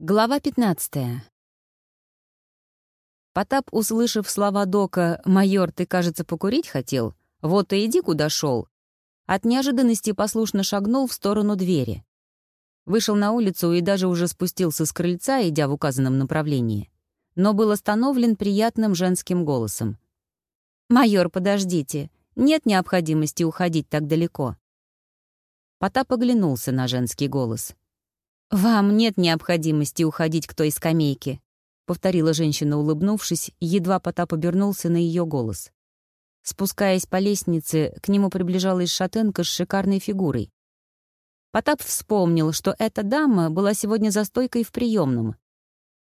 Глава 15. Потап, услышав слова Дока «Майор, ты, кажется, покурить хотел? Вот и иди, куда шел», от неожиданности послушно шагнул в сторону двери. Вышел на улицу и даже уже спустился с крыльца, идя в указанном направлении. Но был остановлен приятным женским голосом. «Майор, подождите. Нет необходимости уходить так далеко». Потап оглянулся на женский голос — «Вам нет необходимости уходить к той скамейке», — повторила женщина, улыбнувшись, едва Потап обернулся на ее голос. Спускаясь по лестнице, к нему приближалась шатенка с шикарной фигурой. Потап вспомнил, что эта дама была сегодня за стойкой в приемном.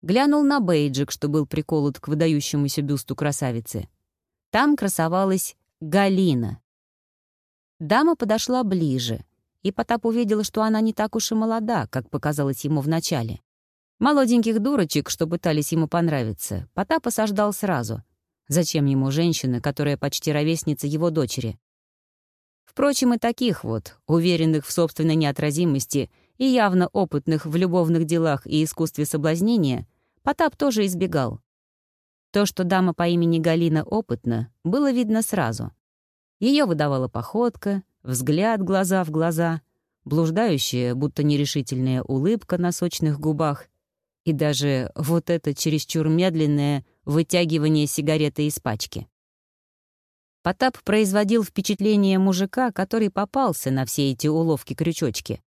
Глянул на бейджик, что был приколот к выдающемуся бюсту красавицы. Там красовалась Галина. Дама подошла ближе — и Потап увидел, что она не так уж и молода, как показалось ему вначале. Молоденьких дурочек, что пытались ему понравиться, Потап осаждал сразу. Зачем ему женщина, которая почти ровесница его дочери? Впрочем, и таких вот, уверенных в собственной неотразимости и явно опытных в любовных делах и искусстве соблазнения, Потап тоже избегал. То, что дама по имени Галина опытна, было видно сразу. Ее выдавала походка, взгляд глаза в глаза, блуждающая, будто нерешительная улыбка на сочных губах и даже вот это чересчур медленное вытягивание сигареты из пачки. Потап производил впечатление мужика, который попался на все эти уловки-крючочки.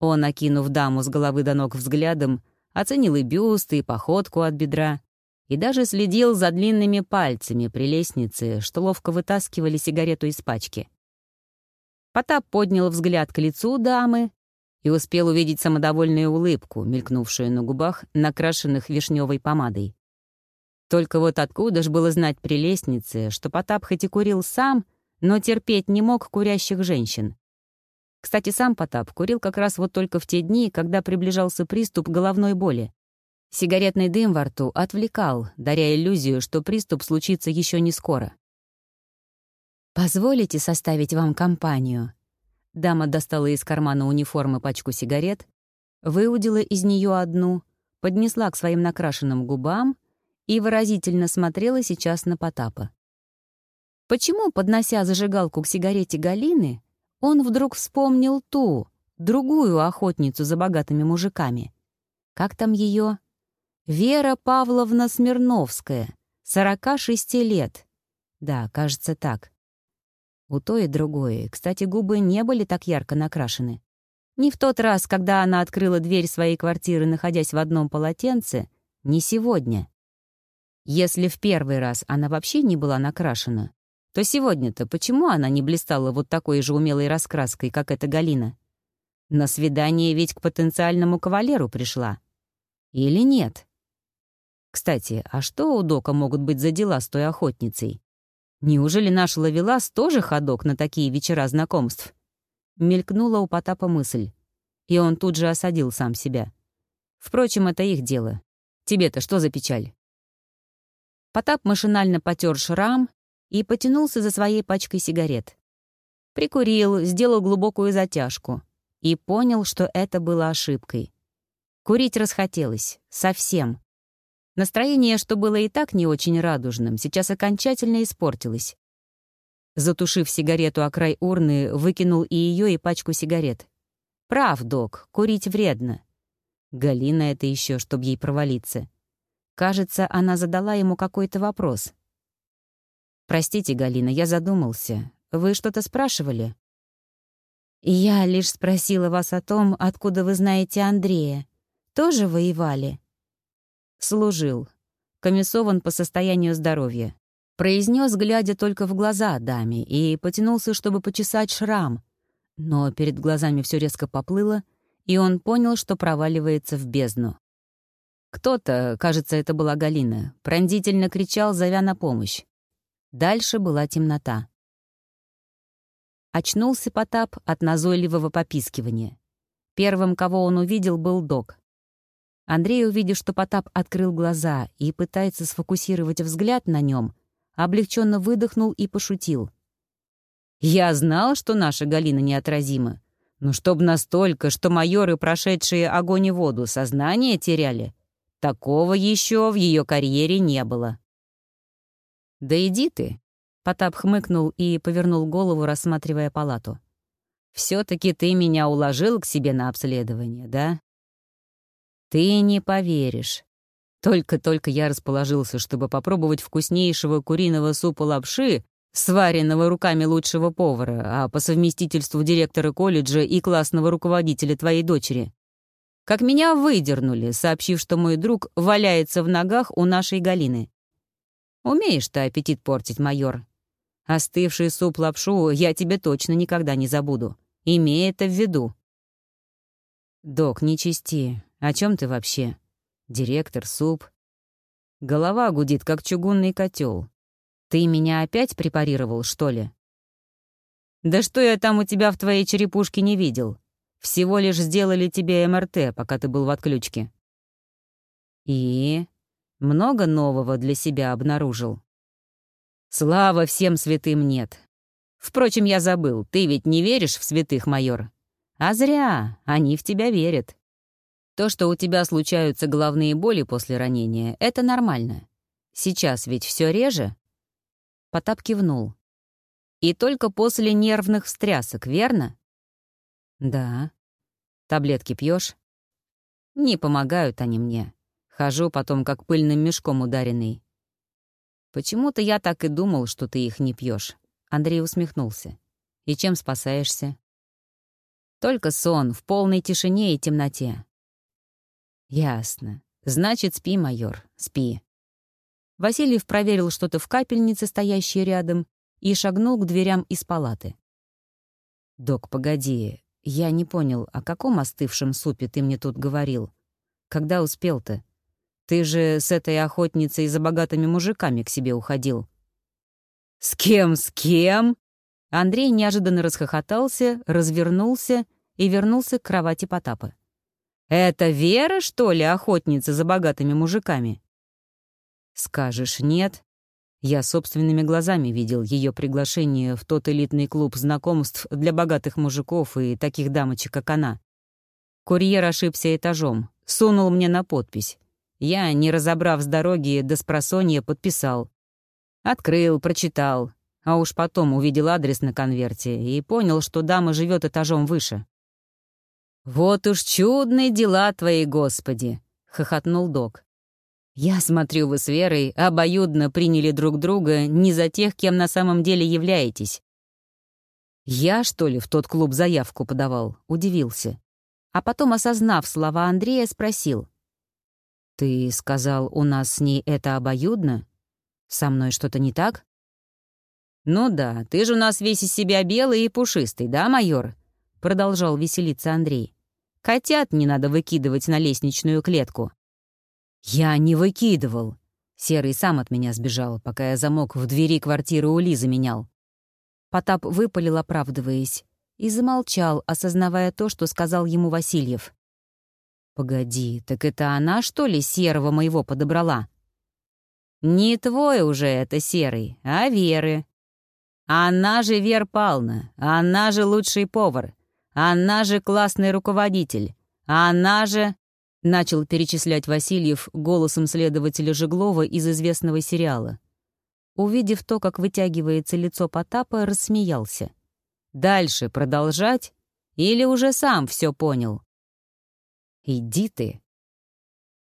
Он, окинув даму с головы до ног взглядом, оценил и бюст, и походку от бедра, и даже следил за длинными пальцами при лестнице, что ловко вытаскивали сигарету из пачки. Потап поднял взгляд к лицу дамы и успел увидеть самодовольную улыбку, мелькнувшую на губах, накрашенных вишневой помадой. Только вот откуда ж было знать при лестнице, что Потап хоть и курил сам, но терпеть не мог курящих женщин. Кстати, сам Потап курил как раз вот только в те дни, когда приближался приступ головной боли. Сигаретный дым во рту отвлекал, даря иллюзию, что приступ случится еще не скоро. «Позволите составить вам компанию?» Дама достала из кармана униформы пачку сигарет, выудила из нее одну, поднесла к своим накрашенным губам и выразительно смотрела сейчас на Потапа. Почему, поднося зажигалку к сигарете Галины, он вдруг вспомнил ту, другую охотницу за богатыми мужиками? Как там ее? Вера Павловна Смирновская, 46 лет. Да, кажется, так. У той и другой, кстати, губы не были так ярко накрашены. Ни в тот раз, когда она открыла дверь своей квартиры, находясь в одном полотенце, ни сегодня. Если в первый раз она вообще не была накрашена, то сегодня-то почему она не блистала вот такой же умелой раскраской, как эта Галина? На свидание ведь к потенциальному кавалеру пришла. Или нет? Кстати, а что у Дока могут быть за дела с той охотницей? Неужели наш Лавелас тоже ходок на такие вечера знакомств? Мелькнула у Потапа мысль. И он тут же осадил сам себя. Впрочем, это их дело. Тебе-то что за печаль? Потап машинально потер шрам и потянулся за своей пачкой сигарет. Прикурил, сделал глубокую затяжку и понял, что это было ошибкой. Курить расхотелось. Совсем. Настроение, что было и так не очень радужным, сейчас окончательно испортилось. Затушив сигарету о край урны, выкинул и ее, и пачку сигарет. «Прав, док, курить вредно». Галина это еще, чтоб ей провалиться. Кажется, она задала ему какой-то вопрос. «Простите, Галина, я задумался. Вы что-то спрашивали?» «Я лишь спросила вас о том, откуда вы знаете Андрея. Тоже воевали?» Служил. Комиссован по состоянию здоровья. Произнес, глядя только в глаза даме, и потянулся, чтобы почесать шрам. Но перед глазами все резко поплыло, и он понял, что проваливается в бездну. Кто-то, кажется, это была Галина, пронзительно кричал, зовя на помощь. Дальше была темнота. Очнулся Потап от назойливого попискивания. Первым, кого он увидел, был док. Андрей, увидев, что Потап открыл глаза и пытается сфокусировать взгляд на нем, облегченно выдохнул и пошутил. «Я знал, что наша Галина неотразима. Ну, чтоб настолько, что майоры, прошедшие огонь и воду, сознание теряли. Такого еще в ее карьере не было. «Да иди ты», — Потап хмыкнул и повернул голову, рассматривая палату. все таки ты меня уложил к себе на обследование, да?» «Ты не поверишь. Только-только я расположился, чтобы попробовать вкуснейшего куриного супа лапши, сваренного руками лучшего повара, а по совместительству директора колледжа и классного руководителя твоей дочери. Как меня выдернули, сообщив, что мой друг валяется в ногах у нашей Галины. Умеешь ты аппетит портить, майор. Остывший суп-лапшу я тебе точно никогда не забуду. Имей это в виду. Док, не чисти. О чем ты вообще? Директор, суп. Голова гудит, как чугунный котел. Ты меня опять препарировал, что ли? Да что я там у тебя в твоей черепушке не видел? Всего лишь сделали тебе МРТ, пока ты был в отключке. И много нового для себя обнаружил. Слава всем святым нет. Впрочем, я забыл, ты ведь не веришь в святых, майор? А зря, они в тебя верят. То, что у тебя случаются головные боли после ранения, это нормально. Сейчас ведь все реже, Потап кивнул. «И только после нервных встрясок, верно?» «Да». «Таблетки пьешь? «Не помогают они мне. Хожу потом, как пыльным мешком ударенный». «Почему-то я так и думал, что ты их не пьешь. Андрей усмехнулся. «И чем спасаешься?» «Только сон, в полной тишине и темноте». «Ясно. Значит, спи, майор, спи». Васильев проверил что-то в капельнице, стоящей рядом, и шагнул к дверям из палаты. «Док, погоди, я не понял, о каком остывшем супе ты мне тут говорил? Когда успел-то? Ты же с этой охотницей за богатыми мужиками к себе уходил». «С кем, с кем?» Андрей неожиданно расхохотался, развернулся и вернулся к кровати Потапа. «Это Вера, что ли, охотница за богатыми мужиками?» Скажешь «нет». Я собственными глазами видел ее приглашение в тот элитный клуб знакомств для богатых мужиков и таких дамочек, как она. Курьер ошибся этажом, сунул мне на подпись. Я, не разобрав с дороги, до спросонья подписал. Открыл, прочитал, а уж потом увидел адрес на конверте и понял, что дама живет этажом выше. «Вот уж чудные дела твои, Господи!» — хохотнул док. «Я смотрю, вы с Верой обоюдно приняли друг друга не за тех, кем на самом деле являетесь». «Я, что ли, в тот клуб заявку подавал?» — удивился. А потом, осознав слова Андрея, спросил. «Ты сказал, у нас с ней это обоюдно? Со мной что-то не так?» «Ну да, ты же у нас весь из себя белый и пушистый, да, майор?» — продолжал веселиться Андрей. «Котят не надо выкидывать на лестничную клетку». «Я не выкидывал!» Серый сам от меня сбежал, пока я замок в двери квартиры у Лизы менял. Потап выпалил, оправдываясь, и замолчал, осознавая то, что сказал ему Васильев. «Погоди, так это она, что ли, Серого моего подобрала?» «Не твой уже это Серый, а Веры. Она же Вер Пална, она же лучший повар, она же классный руководитель, она же...» Начал перечислять Васильев голосом следователя Жеглова из известного сериала. Увидев то, как вытягивается лицо Потапа, рассмеялся. «Дальше продолжать? Или уже сам все понял?» «Иди ты!»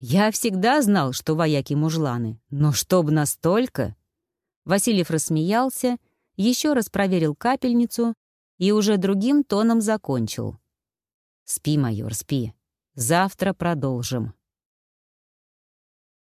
«Я всегда знал, что вояки мужланы, но чтоб настолько...» Васильев рассмеялся, еще раз проверил капельницу и уже другим тоном закончил. «Спи, майор, спи. Завтра продолжим.